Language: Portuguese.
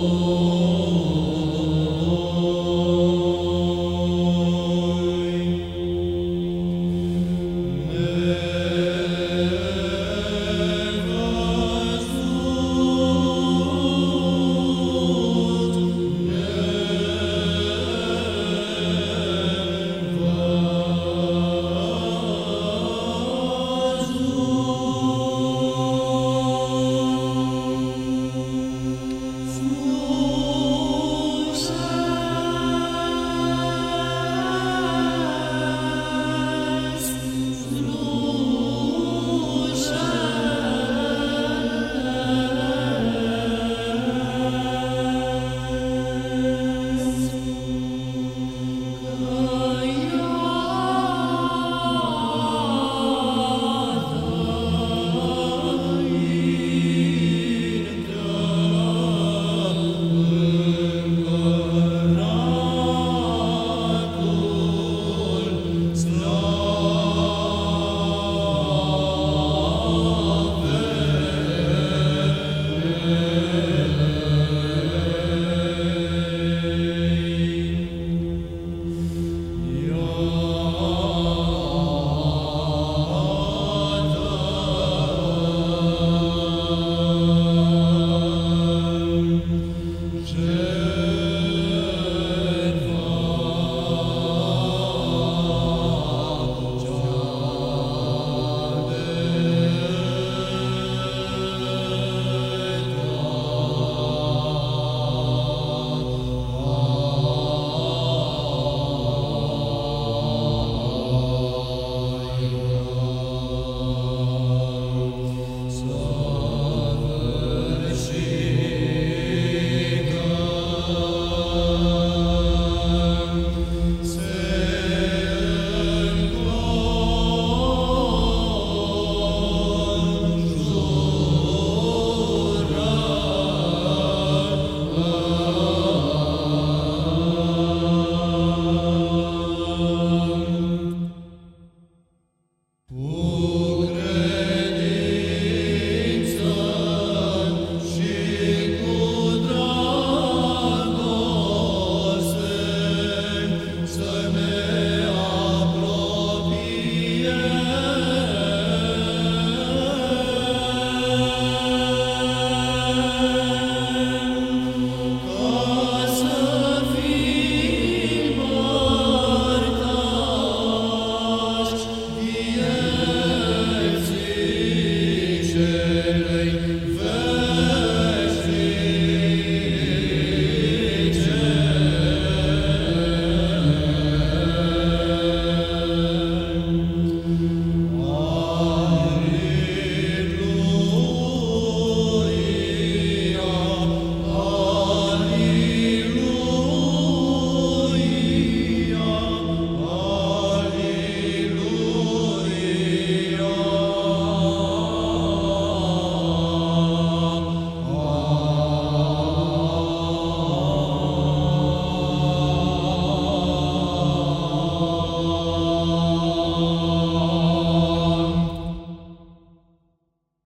Oh.